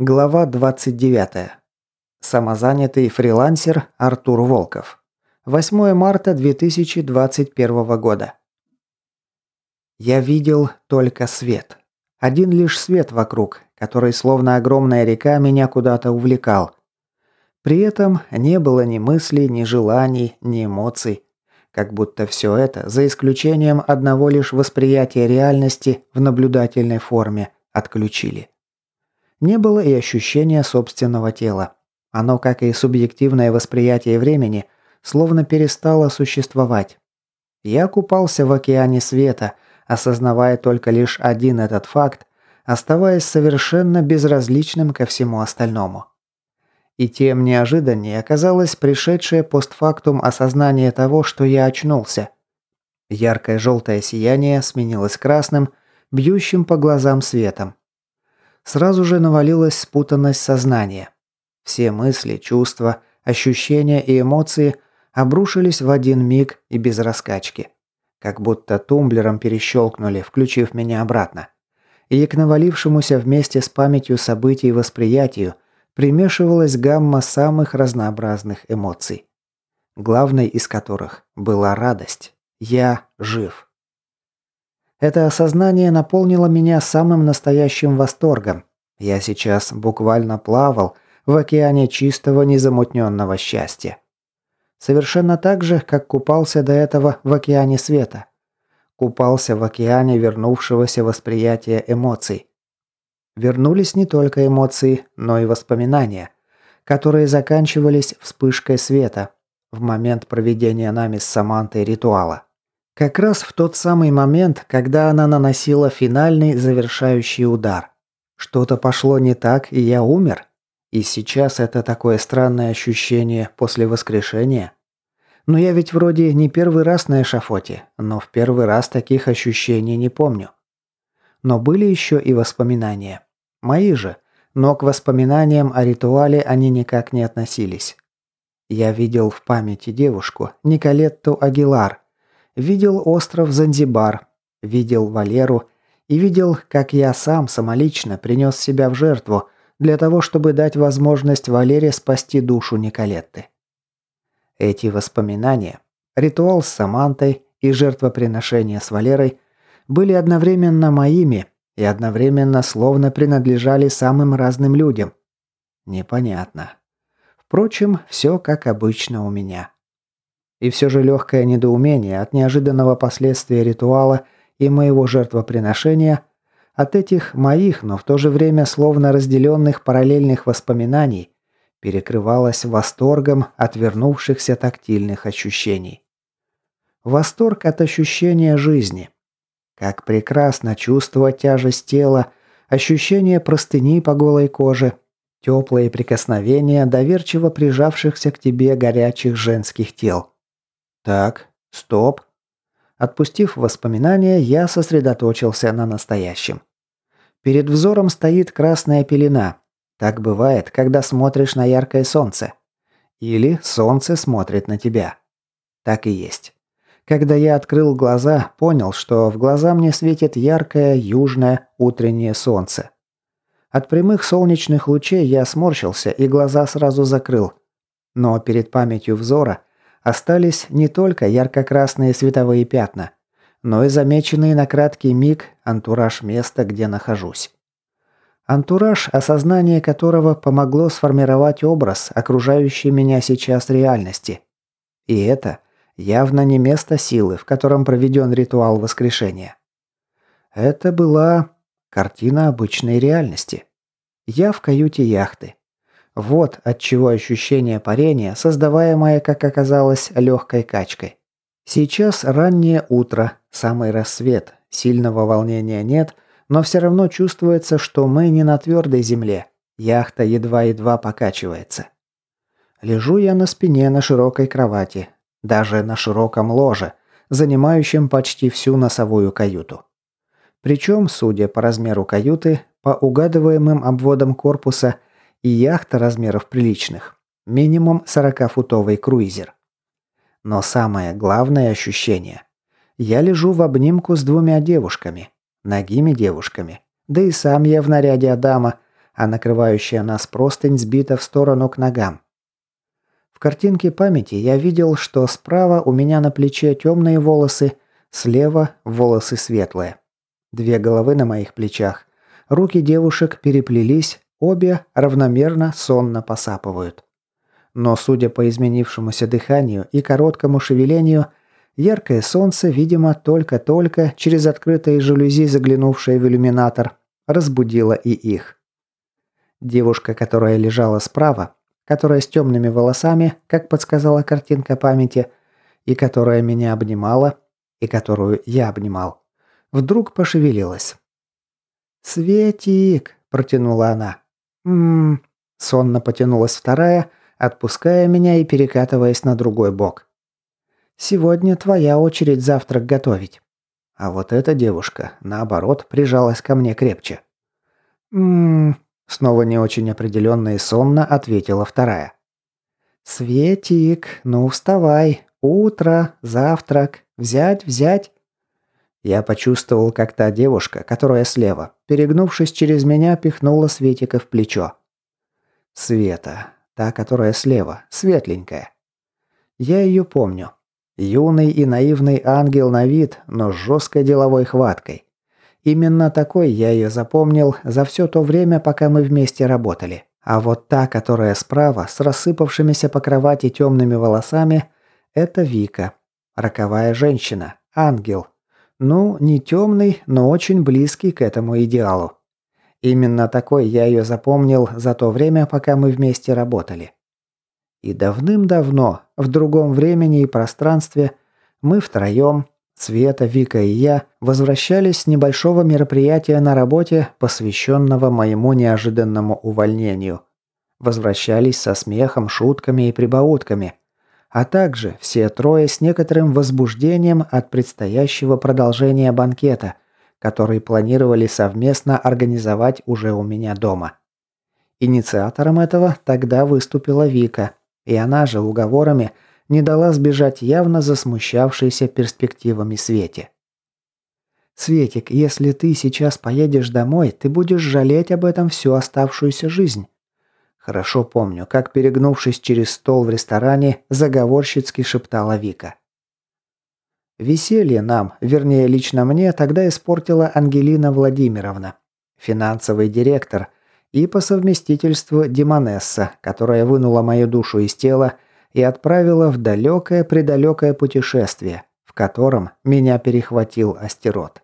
Глава 29. Самозанятый фрилансер Артур Волков. 8 марта 2021 года. Я видел только свет. Один лишь свет вокруг, который словно огромная река меня куда-то увлекал. При этом не было ни мыслей, ни желаний, ни эмоций. Как будто все это, за исключением одного лишь восприятия реальности в наблюдательной форме, отключили. Не было и ощущения собственного тела. Оно, как и субъективное восприятие времени, словно перестало существовать. Я купался в океане света, осознавая только лишь один этот факт, оставаясь совершенно безразличным ко всему остальному. И тем неожиданнее оказалось пришедшее постфактум осознание того, что я очнулся. Яркое желтое сияние сменилось красным, бьющим по глазам светом. Сразу же навалилась спутанность сознания. Все мысли, чувства, ощущения и эмоции обрушились в один миг и без раскачки. Как будто тумблером перещелкнули, включив меня обратно. И к навалившемуся вместе с памятью событий восприятию примешивалась гамма самых разнообразных эмоций. Главной из которых была радость. Я жив. Это осознание наполнило меня самым настоящим восторгом. Я сейчас буквально плавал в океане чистого незамутненного счастья. Совершенно так же, как купался до этого в океане света. Купался в океане вернувшегося восприятия эмоций. Вернулись не только эмоции, но и воспоминания, которые заканчивались вспышкой света в момент проведения нами с Самантой ритуала. Как раз в тот самый момент, когда она наносила финальный завершающий удар. Что-то пошло не так, и я умер? И сейчас это такое странное ощущение после воскрешения? Но я ведь вроде не первый раз на эшафоте, но в первый раз таких ощущений не помню. Но были еще и воспоминания. Мои же, но к воспоминаниям о ритуале они никак не относились. Я видел в памяти девушку, Николетту Агилар, Видел остров Занзибар, видел Валеру и видел, как я сам самолично принес себя в жертву для того, чтобы дать возможность Валере спасти душу Николетты. Эти воспоминания, ритуал с Самантой и жертвоприношение с Валерой были одновременно моими и одновременно словно принадлежали самым разным людям. Непонятно. Впрочем, все как обычно у меня. И все же легкое недоумение от неожиданного последствия ритуала и моего жертвоприношения, от этих моих, но в то же время словно разделенных параллельных воспоминаний, перекрывалось восторгом от вернувшихся тактильных ощущений. Восторг от ощущения жизни. Как прекрасно чувствовать тяжесть тела, ощущение простыни по голой коже, теплые прикосновения доверчиво прижавшихся к тебе горячих женских тел. Так, стоп. Отпустив воспоминания, я сосредоточился на настоящем. Перед взором стоит красная пелена. Так бывает, когда смотришь на яркое солнце. Или солнце смотрит на тебя. Так и есть. Когда я открыл глаза, понял, что в глаза мне светит яркое южное утреннее солнце. От прямых солнечных лучей я сморщился и глаза сразу закрыл. Но перед памятью взора Остались не только ярко-красные световые пятна, но и замеченный на краткий миг антураж места, где нахожусь. Антураж, осознание которого помогло сформировать образ окружающей меня сейчас реальности. И это явно не место силы, в котором проведен ритуал воскрешения. Это была картина обычной реальности. Я в каюте яхты. Вот от чего ощущение парения, создаваемое, как оказалось, легкой качкой. Сейчас раннее утро, самый рассвет, сильного волнения нет, но все равно чувствуется, что мы не на твердой земле. Яхта едва-едва покачивается. Лежу я на спине на широкой кровати, даже на широком ложе, занимающем почти всю носовую каюту. Причем, судя по размеру каюты, по угадываемым обводам корпуса – и яхта размеров приличных. Минимум 40-футовый круизер. Но самое главное ощущение. Я лежу в обнимку с двумя девушками. Ногими девушками. Да и сам я в наряде Адама. а накрывающая нас простынь сбита в сторону к ногам. В картинке памяти я видел, что справа у меня на плече темные волосы, слева волосы светлые. Две головы на моих плечах. Руки девушек переплелись, обе равномерно сонно посапывают. Но, судя по изменившемуся дыханию и короткому шевелению, яркое солнце, видимо, только-только через открытые жалюзи, заглянувшее в иллюминатор, разбудило и их. Девушка, которая лежала справа, которая с темными волосами, как подсказала картинка памяти, и которая меня обнимала, и которую я обнимал, вдруг пошевелилась. «Светик!» – протянула она. «Ммм...» – сонно потянулась вторая, отпуская меня и перекатываясь на другой бок. «Сегодня твоя очередь завтрак готовить». А вот эта девушка, наоборот, прижалась ко мне крепче. «Ммм...» – снова не очень определенно и сонно ответила вторая. «Светик, ну вставай, утро, завтрак, взять, взять». Я почувствовал, как та девушка, которая слева, перегнувшись через меня, пихнула Светика в плечо. Света. Та, которая слева, светленькая. Я ее помню. Юный и наивный ангел на вид, но с жесткой деловой хваткой. Именно такой я ее запомнил за все то время, пока мы вместе работали. А вот та, которая справа, с рассыпавшимися по кровати темными волосами, это Вика. Роковая женщина. Ангел. Ну, не темный, но очень близкий к этому идеалу. Именно такой я ее запомнил за то время, пока мы вместе работали. И давным-давно, в другом времени и пространстве, мы втроем, Света, Вика и я, возвращались с небольшого мероприятия на работе, посвященного моему неожиданному увольнению. Возвращались со смехом, шутками и прибаутками. А также все трое с некоторым возбуждением от предстоящего продолжения банкета – который планировали совместно организовать уже у меня дома. Инициатором этого тогда выступила Вика, и она же уговорами не дала сбежать явно засмущавшейся перспективами Свете. «Светик, если ты сейчас поедешь домой, ты будешь жалеть об этом всю оставшуюся жизнь». Хорошо помню, как, перегнувшись через стол в ресторане, заговорщицки шептала Вика. Веселье нам, вернее лично мне, тогда испортила Ангелина Владимировна, финансовый директор, и по совместительству Демонесса, которая вынула мою душу из тела и отправила в далекое-предалекое путешествие, в котором меня перехватил астерот.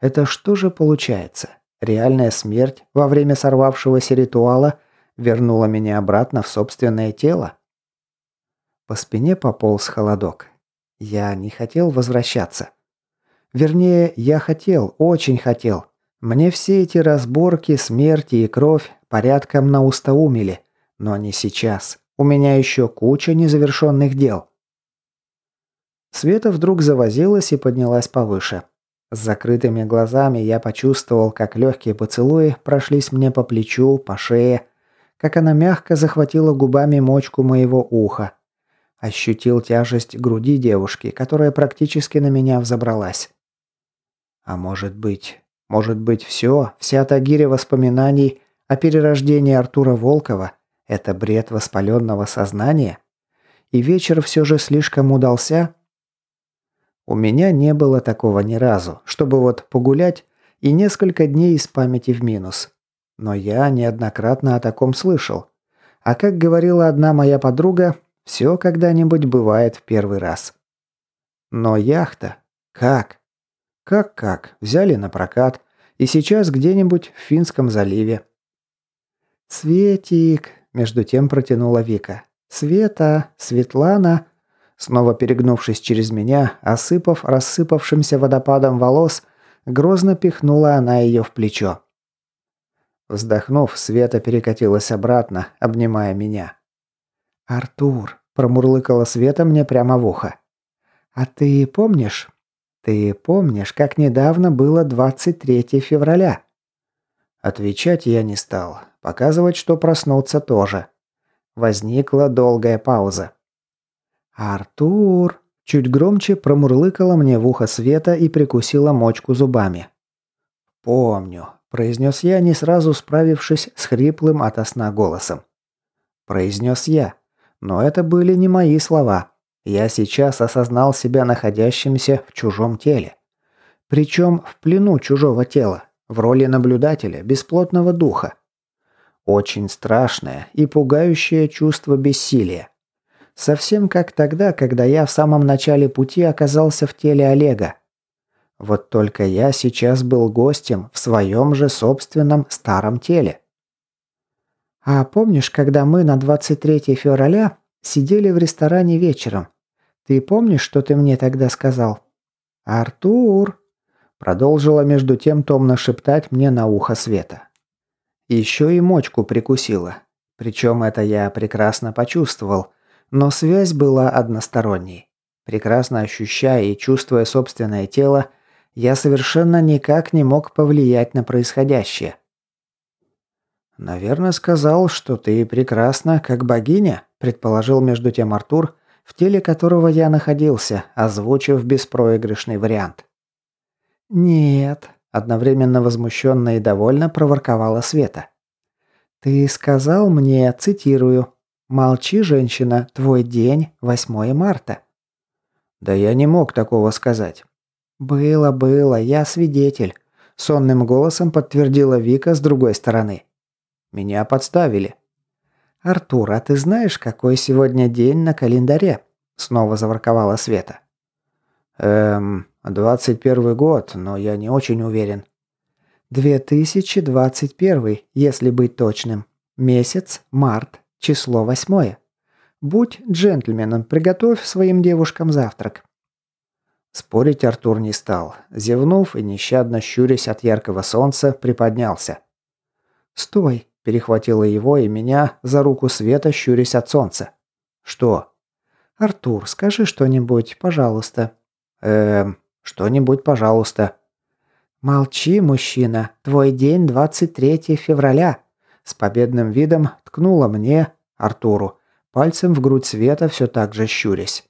Это что же получается? Реальная смерть во время сорвавшегося ритуала вернула меня обратно в собственное тело? По спине пополз холодок. Я не хотел возвращаться. Вернее, я хотел, очень хотел. Мне все эти разборки, смерти и кровь порядком наустаумили. Но не сейчас. У меня еще куча незавершенных дел. Света вдруг завозилась и поднялась повыше. С закрытыми глазами я почувствовал, как легкие поцелуи прошлись мне по плечу, по шее, как она мягко захватила губами мочку моего уха, Ощутил тяжесть груди девушки, которая практически на меня взобралась. А может быть, может быть все, вся та гиря воспоминаний о перерождении Артура Волкова – это бред воспаленного сознания? И вечер все же слишком удался? У меня не было такого ни разу, чтобы вот погулять и несколько дней из памяти в минус. Но я неоднократно о таком слышал. А как говорила одна моя подруга, все когда-нибудь бывает в первый раз. Но яхта? Как? Как-как? Взяли на прокат. И сейчас где-нибудь в Финском заливе. «Светик!» – между тем протянула Вика. «Света! Светлана!» Снова перегнувшись через меня, осыпав рассыпавшимся водопадом волос, грозно пихнула она ее в плечо. Вздохнув, Света перекатилась обратно, обнимая меня. «Артур», – промурлыкала Света мне прямо в ухо. «А ты помнишь? Ты помнишь, как недавно было 23 февраля?» Отвечать я не стал. Показывать, что проснуться тоже. Возникла долгая пауза. «Артур!» – чуть громче промурлыкала мне в ухо Света и прикусила мочку зубами. «Помню. Произнес я, не сразу справившись с хриплым ото сна голосом. Произнес я. Но это были не мои слова. Я сейчас осознал себя находящимся в чужом теле. Причем в плену чужого тела, в роли наблюдателя, бесплотного духа. Очень страшное и пугающее чувство бессилия. Совсем как тогда, когда я в самом начале пути оказался в теле Олега. Вот только я сейчас был гостем в своем же собственном старом теле. А помнишь, когда мы на 23 февраля сидели в ресторане вечером? Ты помнишь, что ты мне тогда сказал? Артур, продолжила между тем томно шептать мне на ухо Света. Еще и мочку прикусила. Причем это я прекрасно почувствовал, но связь была односторонней. Прекрасно ощущая и чувствуя собственное тело, я совершенно никак не мог повлиять на происходящее. «Наверное, сказал, что ты прекрасна, как богиня», предположил между тем Артур, в теле которого я находился, озвучив беспроигрышный вариант. «Нет», – одновременно возмущенно и довольно проворковала Света. «Ты сказал мне, цитирую, «Молчи, женщина, твой день – 8 марта». «Да я не мог такого сказать». «Было, было, я свидетель», – сонным голосом подтвердила Вика с другой стороны. «Меня подставили». «Артур, а ты знаешь, какой сегодня день на календаре?» – снова заворковала Света. «Эм, двадцать первый год, но я не очень уверен». «Две тысячи двадцать первый, если быть точным. Месяц – март, число восьмое. Будь джентльменом, приготовь своим девушкам завтрак». Спорить Артур не стал. Зевнув и нещадно щурясь от яркого солнца, приподнялся. «Стой!» – перехватила его и меня за руку Света, щурясь от солнца. «Что?» «Артур, скажи что-нибудь, пожалуйста». «Эм, что-нибудь, пожалуйста». «Молчи, мужчина. Твой день 23 февраля». С победным видом ткнула мне, Артуру, пальцем в грудь Света, все так же щурясь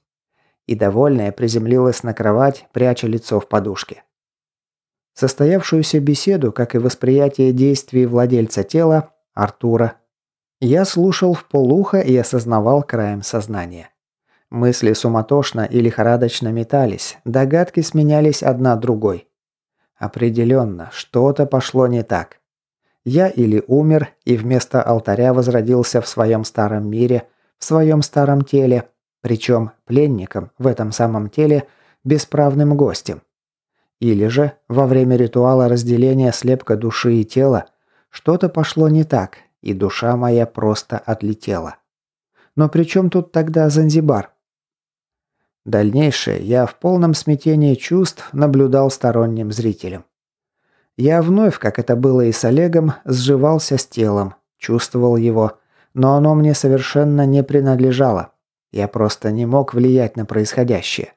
и, довольная, приземлилась на кровать, пряча лицо в подушке. Состоявшуюся беседу, как и восприятие действий владельца тела, Артура, я слушал в полухо и осознавал краем сознания. Мысли суматошно и лихорадочно метались, догадки сменялись одна другой. Определенно, что-то пошло не так. Я или умер и вместо алтаря возродился в своем старом мире, в своем старом теле, причем пленником в этом самом теле, бесправным гостем. Или же, во время ритуала разделения слепка души и тела, что-то пошло не так, и душа моя просто отлетела. Но при чем тут тогда Занзибар? Дальнейшее я в полном смятении чувств наблюдал сторонним зрителем. Я вновь, как это было и с Олегом, сживался с телом, чувствовал его, но оно мне совершенно не принадлежало. Я просто не мог влиять на происходящее.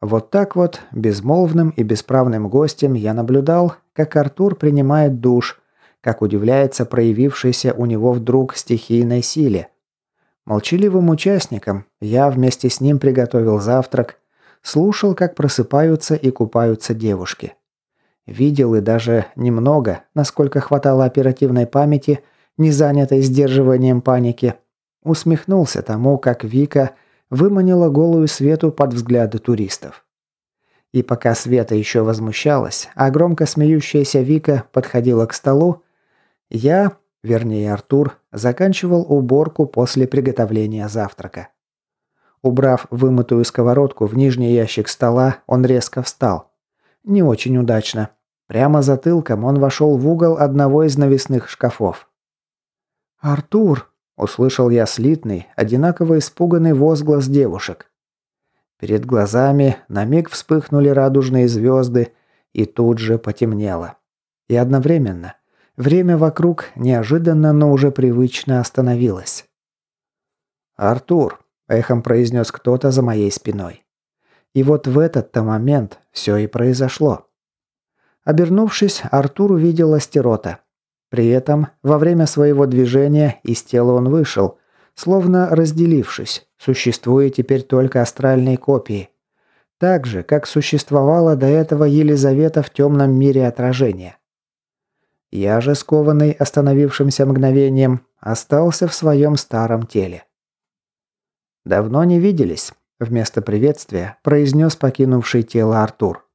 Вот так вот, безмолвным и бесправным гостем я наблюдал, как Артур принимает душ, как удивляется проявившейся у него вдруг стихийной силе. Молчаливым участником я вместе с ним приготовил завтрак, слушал, как просыпаются и купаются девушки. Видел и даже немного, насколько хватало оперативной памяти, не занятой сдерживанием паники – Усмехнулся тому, как Вика выманила голую Свету под взгляды туристов. И пока Света еще возмущалась, а громко смеющаяся Вика подходила к столу, я, вернее Артур, заканчивал уборку после приготовления завтрака. Убрав вымытую сковородку в нижний ящик стола, он резко встал. Не очень удачно. Прямо затылком он вошел в угол одного из навесных шкафов. «Артур!» Услышал я слитный, одинаково испуганный возглас девушек. Перед глазами на миг вспыхнули радужные звезды, и тут же потемнело. И одновременно время вокруг неожиданно, но уже привычно остановилось. «Артур», – эхом произнес кто-то за моей спиной. И вот в этот-то момент все и произошло. Обернувшись, Артур увидел Астерота. При этом, во время своего движения из тела он вышел, словно разделившись, существуя теперь только астральной копией. Так же, как существовала до этого Елизавета в темном мире отражения. Я же, скованный остановившимся мгновением, остался в своем старом теле. «Давно не виделись», – вместо приветствия произнес покинувший тело Артур.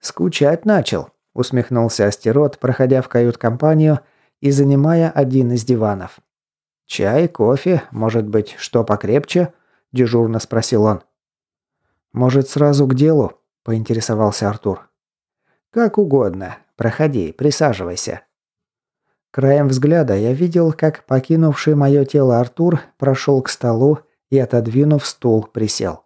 «Скучать начал», – усмехнулся Астерот, проходя в кают-компанию и занимая один из диванов. «Чай, кофе, может быть, что покрепче?» – дежурно спросил он. «Может, сразу к делу?» – поинтересовался Артур. «Как угодно. Проходи, присаживайся». Краем взгляда я видел, как покинувший мое тело Артур прошел к столу и, отодвинув стул, присел.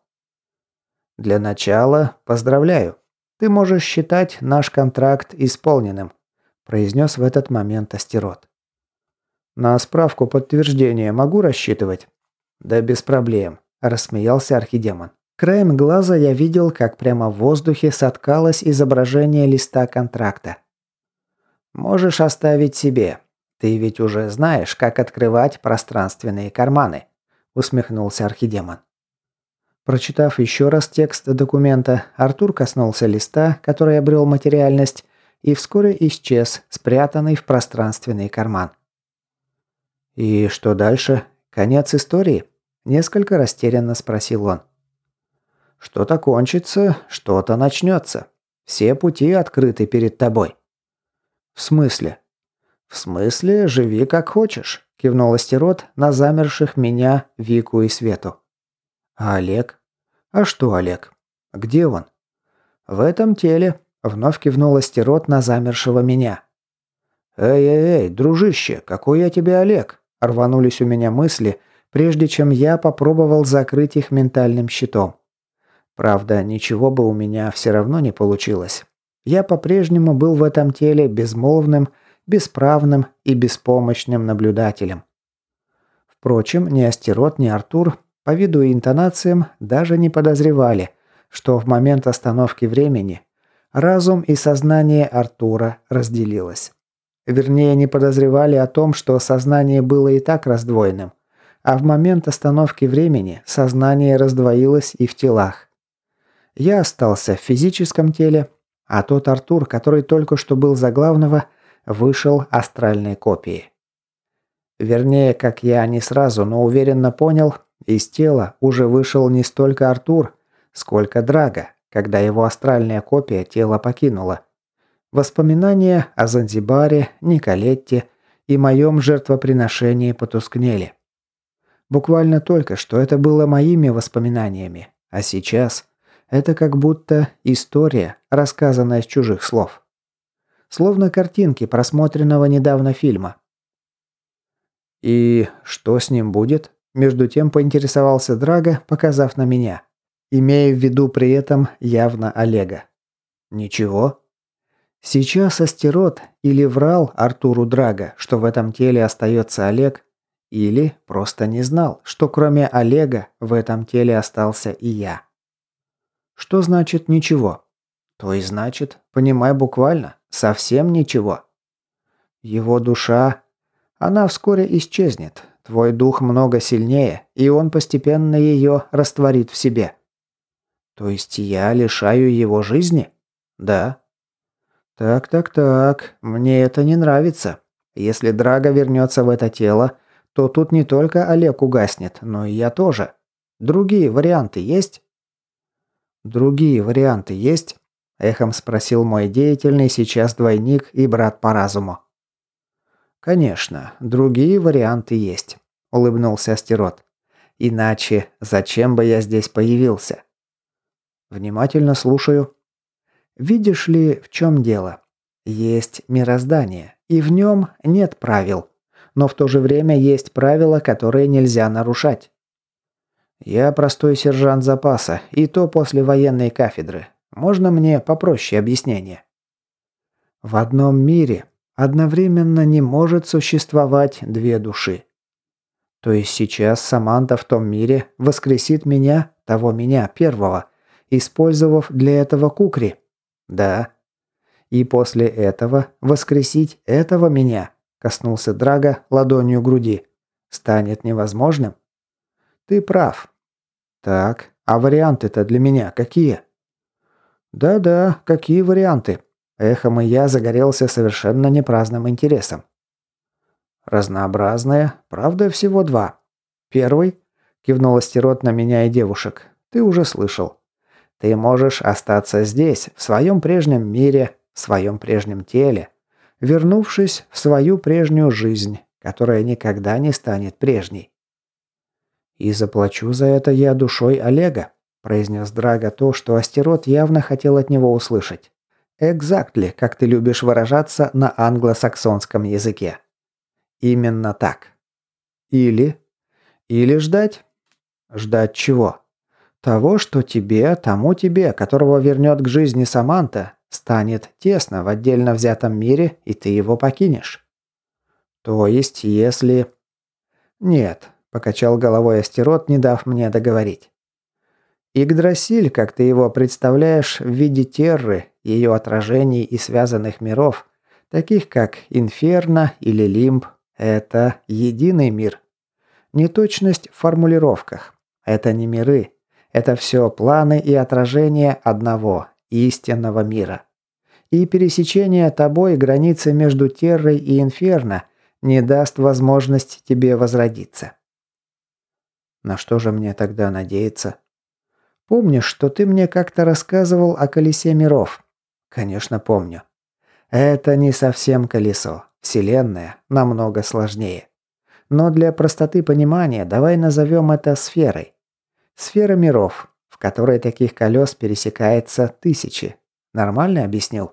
«Для начала поздравляю. Ты можешь считать наш контракт исполненным», произнес в этот момент Астерот. «На справку подтверждения могу рассчитывать?» «Да без проблем», – рассмеялся архидемон. Краем глаза я видел, как прямо в воздухе соткалось изображение листа контракта. «Можешь оставить себе. Ты ведь уже знаешь, как открывать пространственные карманы», усмехнулся архидемон. Прочитав еще раз текст документа, Артур коснулся листа, который обрел материальность, и вскоре исчез, спрятанный в пространственный карман. «И что дальше? Конец истории?» – несколько растерянно спросил он. Что-то кончится, что-то начнется. Все пути открыты перед тобой». «В смысле?» «В смысле, живи как хочешь», – кивнул Астерот на замерших меня, Вику и Свету. «А Олег?» «А что Олег? Где он?» «В этом теле», – вновь кивнул Астерот на замершего меня. «Эй-эй-эй, дружище, какой я тебе Олег?» – рванулись у меня мысли, прежде чем я попробовал закрыть их ментальным щитом. Правда, ничего бы у меня все равно не получилось. Я по-прежнему был в этом теле безмолвным, бесправным и беспомощным наблюдателем. Впрочем, ни Астерот, ни Артур, по виду и интонациям, даже не подозревали, что в момент остановки времени разум и сознание Артура разделилось. Вернее, не подозревали о том, что сознание было и так раздвоенным, а в момент остановки времени сознание раздвоилось и в телах. Я остался в физическом теле, а тот Артур, который только что был за главного, вышел астральной копией. Вернее, как я не сразу, но уверенно понял, из тела уже вышел не столько Артур, сколько Драга, когда его астральная копия тело покинула. Воспоминания о Занзибаре, Николетте и моем жертвоприношении потускнели. Буквально только что это было моими воспоминаниями, а сейчас это как будто история, рассказанная с чужих слов. Словно картинки просмотренного недавно фильма. «И что с ним будет?» Между тем поинтересовался Драга, показав на меня, имея в виду при этом явно Олега. «Ничего?» Сейчас Астерот или врал Артуру Драга, что в этом теле остается Олег, или просто не знал, что кроме Олега в этом теле остался и я. Что значит ничего? То и значит, понимай буквально, совсем ничего. Его душа, она вскоре исчезнет. Твой дух много сильнее, и он постепенно ее растворит в себе. То есть я лишаю его жизни? Да. Так, так, так, мне это не нравится. Если Драга вернется в это тело, то тут не только Олег угаснет, но и я тоже. Другие варианты есть? «Другие варианты есть?» – эхом спросил мой деятельный сейчас двойник и брат по разуму. «Конечно, другие варианты есть», – улыбнулся Астерот. «Иначе зачем бы я здесь появился?» «Внимательно слушаю». «Видишь ли, в чем дело? Есть мироздание, и в нем нет правил, но в то же время есть правила, которые нельзя нарушать. «Я простой сержант запаса, и то после военной кафедры. Можно мне попроще объяснение?» «В одном мире одновременно не может существовать две души. То есть сейчас Саманта в том мире воскресит меня, того меня, первого, использовав для этого кукри? Да. И после этого воскресить этого меня, коснулся Драга ладонью груди, станет невозможным? Ты прав. Так, а варианты-то для меня какие? Да-да, какие варианты? Эхом и я загорелся совершенно непраздным интересом. Разнообразные, правда, всего два. Первый, кивнул Астерот на меня и девушек, ты уже слышал. Ты можешь остаться здесь, в своем прежнем мире, в своем прежнем теле, вернувшись в свою прежнюю жизнь, которая никогда не станет прежней. «И заплачу за это я душой Олега», – произнес Драга то, что Астерот явно хотел от него услышать. «Экзактли, как ты любишь выражаться на англосаксонском языке». Именно так. Или... Или ждать? Ждать чего? Того, что тебе, тому тебе, которого вернет к жизни Саманта, станет тесно в отдельно взятом мире, и ты его покинешь. То есть, если... Нет, покачал головой Астерот, не дав мне договорить. Игдрасиль, как ты его представляешь, в виде терры, ее отражений и связанных миров, таких как Инферно или Лимб, это единый мир. Неточность в формулировках. Это не миры. Это все планы и отражения одного, истинного мира. И пересечение тобой границы между Террой и Инферно не даст возможность тебе возродиться. На что же мне тогда надеяться? Помнишь, что ты мне как-то рассказывал о колесе миров? Конечно, помню. Это не совсем колесо. Вселенная намного сложнее. Но для простоты понимания давай назовем это сферой. Сфера миров, в которой таких колес пересекается тысячи. Нормально объяснил?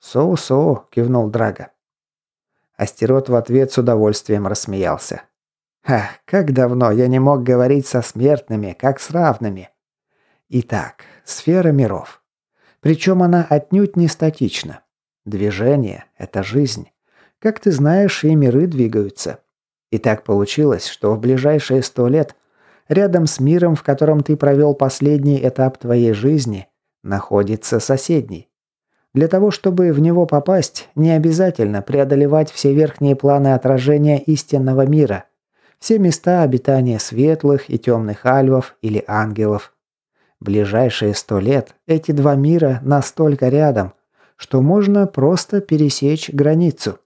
«Соу-соу», – кивнул Драга. Астерот в ответ с удовольствием рассмеялся. «Ах, как давно я не мог говорить со смертными, как с равными». Итак, сфера миров. Причем она отнюдь не статична. Движение – это жизнь. Как ты знаешь, и миры двигаются. И так получилось, что в ближайшие сто лет рядом с миром, в котором ты провел последний этап твоей жизни, находится соседний. Для того, чтобы в него попасть, не обязательно преодолевать все верхние планы отражения истинного мира, все места обитания светлых и темных альвов или ангелов. Ближайшие сто лет эти два мира настолько рядом, что можно просто пересечь границу.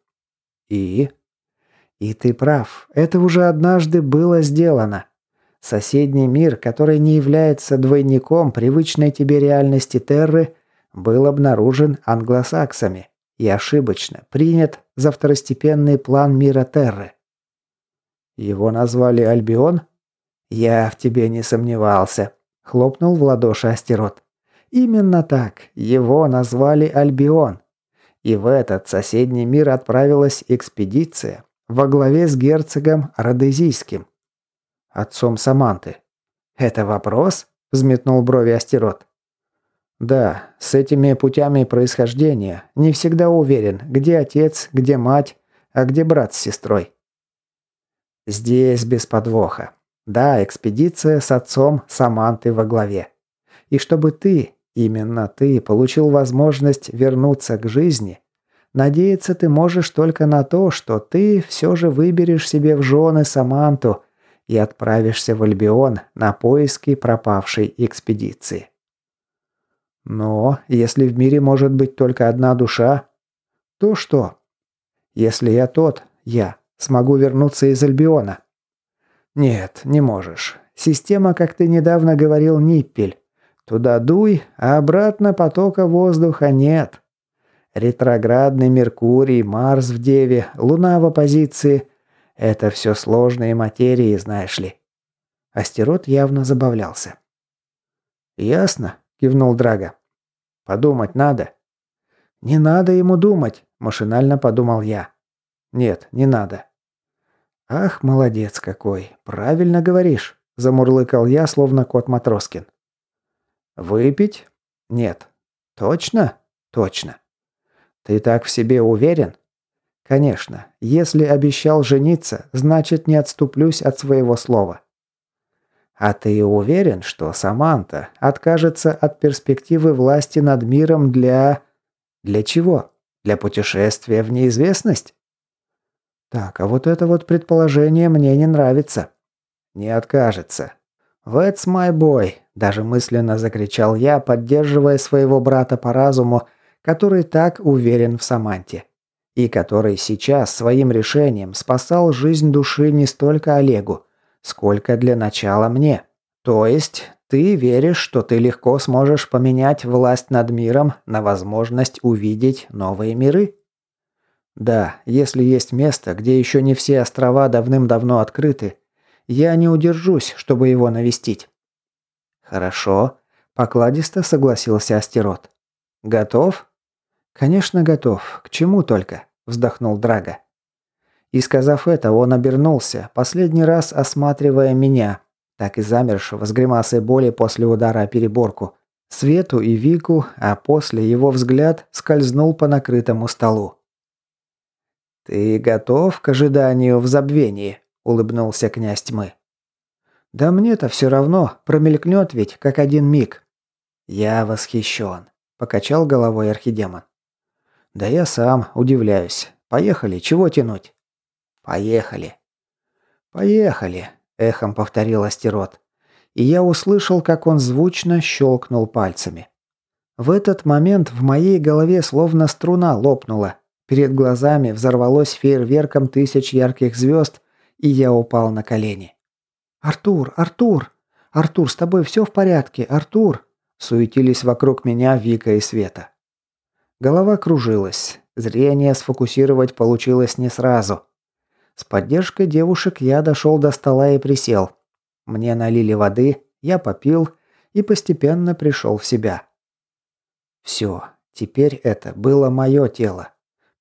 И? И ты прав, это уже однажды было сделано. Соседний мир, который не является двойником привычной тебе реальности Терры, был обнаружен англосаксами и ошибочно принят за второстепенный план мира Терры. Его назвали Альбион? Я в тебе не сомневался, хлопнул в ладоши Астерот. Именно так, его назвали Альбион. И в этот соседний мир отправилась экспедиция во главе с герцогом Родезийским, отцом Саманты. «Это вопрос?» – взметнул брови Астерот. «Да, с этими путями происхождения не всегда уверен, где отец, где мать, а где брат с сестрой». «Здесь без подвоха. Да, экспедиция с отцом Саманты во главе. И чтобы ты, Именно ты получил возможность вернуться к жизни. Надеяться ты можешь только на то, что ты все же выберешь себе в жены Саманту и отправишься в Альбион на поиски пропавшей экспедиции. Но если в мире может быть только одна душа, то что? Если я тот, я, смогу вернуться из Альбиона? Нет, не можешь. Система, как ты недавно говорил, Ниппель. Туда дуй, а обратно потока воздуха нет. Ретроградный Меркурий, Марс в Деве, Луна в оппозиции – это все сложные материи, знаешь ли. Астерот явно забавлялся. «Ясно», – кивнул Драга. «Подумать надо». «Не надо ему думать», – машинально подумал я. «Нет, не надо». «Ах, молодец какой, правильно говоришь», – замурлыкал я, словно кот Матроскин. Выпить? Нет. Точно? Точно. Ты так в себе уверен? Конечно. Если обещал жениться, значит не отступлюсь от своего слова. А ты уверен, что Саманта откажется от перспективы власти над миром для... Для чего? Для путешествия в неизвестность? Так, а вот это вот предположение мне не нравится. Не откажется. «That's my boy!» – даже мысленно закричал я, поддерживая своего брата по разуму, который так уверен в Саманте. И который сейчас своим решением спасал жизнь души не столько Олегу, сколько для начала мне. То есть ты веришь, что ты легко сможешь поменять власть над миром на возможность увидеть новые миры? Да, если есть место, где еще не все острова давным-давно открыты, я не удержусь, чтобы его навестить. Хорошо, покладисто согласился Астерот. Готов? Конечно, готов. К чему только? вздохнул Драга. И сказав это, он обернулся, последний раз осматривая меня, так и замершего с гримасой боли после удара о переборку, Свету и Вику, а после его взгляд скользнул по накрытому столу. «Ты готов к ожиданию в забвении?» – улыбнулся князь тьмы. «Да мне-то все равно, промелькнет ведь, как один миг». «Я восхищен», – покачал головой архидемон. «Да я сам удивляюсь. Поехали, чего тянуть?» «Поехали». «Поехали», – эхом повторил Астерот. И я услышал, как он звучно щелкнул пальцами. В этот момент в моей голове словно струна лопнула. Перед глазами взорвалось фейерверком тысяч ярких звезд, и я упал на колени. «Артур! Артур! Артур, с тобой все в порядке? Артур!» Суетились вокруг меня Вика и Света. Голова кружилась. Зрение сфокусировать получилось не сразу. С поддержкой девушек я дошел до стола и присел. Мне налили воды, я попил и постепенно пришел в себя. Все, теперь это было мое тело.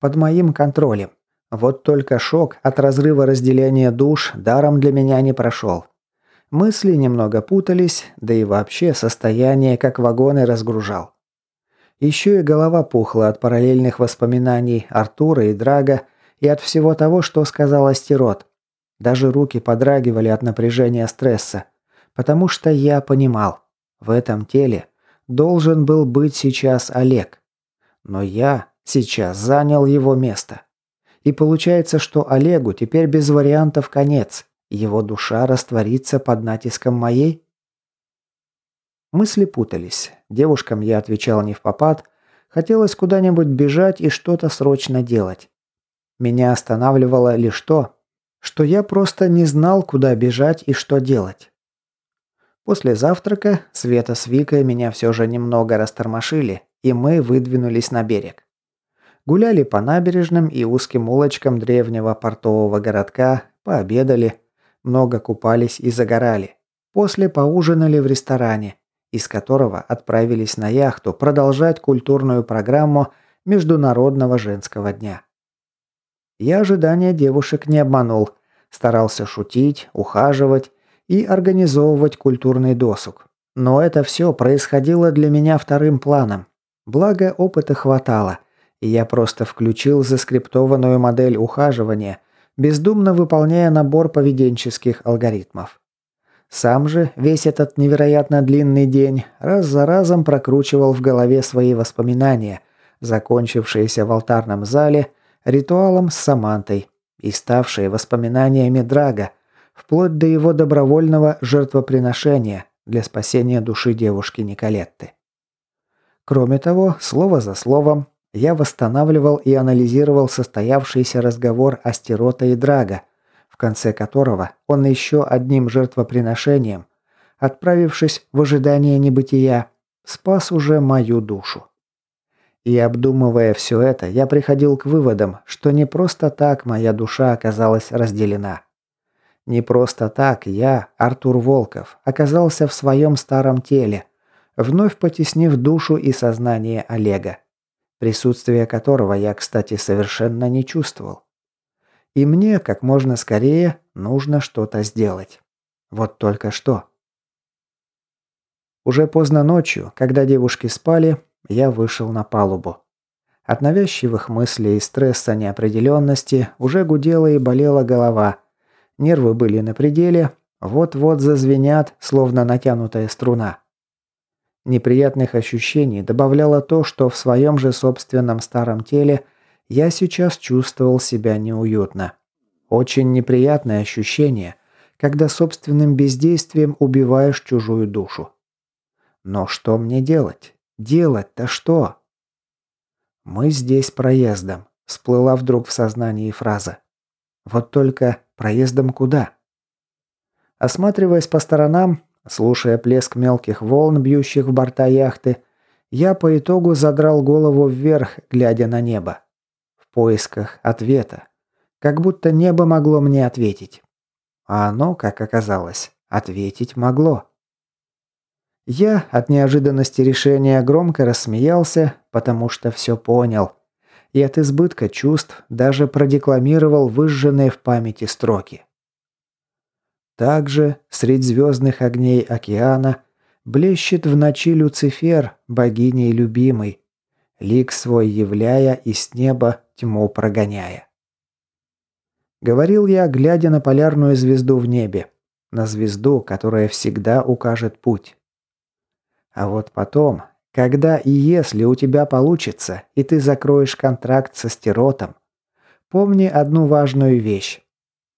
Под моим контролем. Вот только шок от разрыва разделения душ даром для меня не прошел. Мысли немного путались, да и вообще состояние как вагоны разгружал. Еще и голова пухла от параллельных воспоминаний Артура и Драга и от всего того, что сказал Астерот. Даже руки подрагивали от напряжения стресса, потому что я понимал, в этом теле должен был быть сейчас Олег. Но я сейчас занял его место. И получается, что Олегу теперь без вариантов конец. Его душа растворится под натиском моей? Мысли путались. Девушкам я отвечал не в попад. Хотелось куда-нибудь бежать и что-то срочно делать. Меня останавливало лишь то, что я просто не знал, куда бежать и что делать. После завтрака Света с Викой меня все же немного растормошили, и мы выдвинулись на берег. Гуляли по набережным и узким улочкам древнего портового городка, пообедали, много купались и загорали. После поужинали в ресторане, из которого отправились на яхту продолжать культурную программу Международного женского дня. Я ожидания девушек не обманул. Старался шутить, ухаживать и организовывать культурный досуг. Но это все происходило для меня вторым планом. Благо, опыта хватало, и я просто включил заскриптованную модель ухаживания, бездумно выполняя набор поведенческих алгоритмов. Сам же весь этот невероятно длинный день раз за разом прокручивал в голове свои воспоминания, закончившиеся в алтарном зале – ритуалом с Самантой и ставшие воспоминаниями Драга, вплоть до его добровольного жертвоприношения для спасения души девушки Николетты. Кроме того, слово за словом, я восстанавливал и анализировал состоявшийся разговор Астерота и Драга, в конце которого он еще одним жертвоприношением, отправившись в ожидание небытия, спас уже мою душу. И обдумывая все это, я приходил к выводам, что не просто так моя душа оказалась разделена. Не просто так я, Артур Волков, оказался в своем старом теле, вновь потеснив душу и сознание Олега, присутствие которого я, кстати, совершенно не чувствовал. И мне как можно скорее нужно что-то сделать. Вот только что. Уже поздно ночью, когда девушки спали, я вышел на палубу. От навязчивых мыслей и стресса неопределенности уже гудела и болела голова. Нервы были на пределе, вот-вот зазвенят, словно натянутая струна. Неприятных ощущений добавляло то, что в своем же собственном старом теле я сейчас чувствовал себя неуютно. Очень неприятное ощущение, когда собственным бездействием убиваешь чужую душу. Но что мне делать? Делать-то что? «Мы здесь проездом», – всплыла вдруг в сознании фраза. «Вот только проездом куда?» Осматриваясь по сторонам, слушая плеск мелких волн, бьющих в борта яхты, я по итогу задрал голову вверх, глядя на небо. В поисках ответа. Как будто небо могло мне ответить. А оно, как оказалось, ответить могло. Я от неожиданности решения громко рассмеялся, потому что все понял. И от избытка чувств даже продекламировал выжженные в памяти строки. Также, средь звездных огней океана, блещет в ночи Люцифер, богиней любимый, лик свой являя и с неба тьму прогоняя. Говорил я, глядя на полярную звезду в небе, на звезду, которая всегда укажет путь. А вот потом, когда и если у тебя получится, и ты закроешь контракт со стеротом, помни одну важную вещь.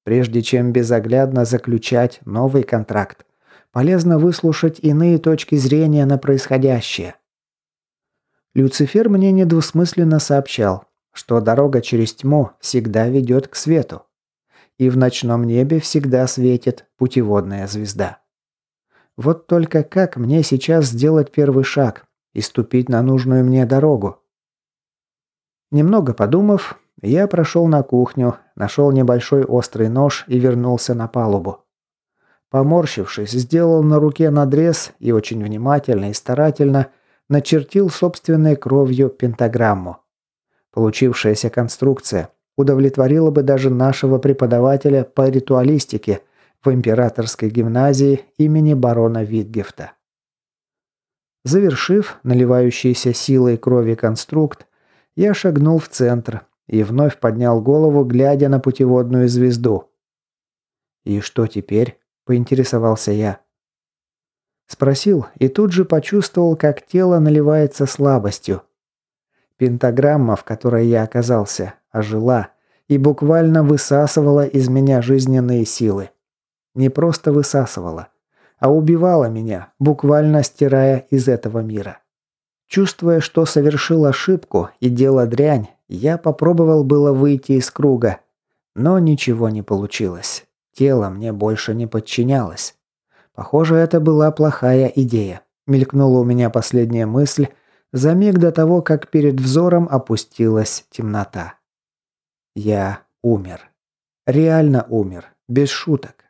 Прежде чем безоглядно заключать новый контракт, полезно выслушать иные точки зрения на происходящее. Люцифер мне недвусмысленно сообщал, что дорога через тьму всегда ведет к свету. И в ночном небе всегда светит путеводная звезда. Вот только как мне сейчас сделать первый шаг и ступить на нужную мне дорогу? Немного подумав, я прошел на кухню, нашел небольшой острый нож и вернулся на палубу. Поморщившись, сделал на руке надрез и очень внимательно и старательно начертил собственной кровью пентаграмму. Получившаяся конструкция удовлетворила бы даже нашего преподавателя по ритуалистике – в императорской гимназии имени барона Витгефта. Завершив наливающийся силой крови конструкт, я шагнул в центр и вновь поднял голову, глядя на путеводную звезду. «И что теперь?» – поинтересовался я. Спросил и тут же почувствовал, как тело наливается слабостью. Пентаграмма, в которой я оказался, ожила и буквально высасывала из меня жизненные силы. Не просто высасывала, а убивала меня, буквально стирая из этого мира. Чувствуя, что совершил ошибку и дело дрянь, я попробовал было выйти из круга, но ничего не получилось. Тело мне больше не подчинялось. Похоже, это была плохая идея. Мелькнула у меня последняя мысль за миг до того, как перед взором опустилась темнота. Я умер. Реально умер. Без шуток.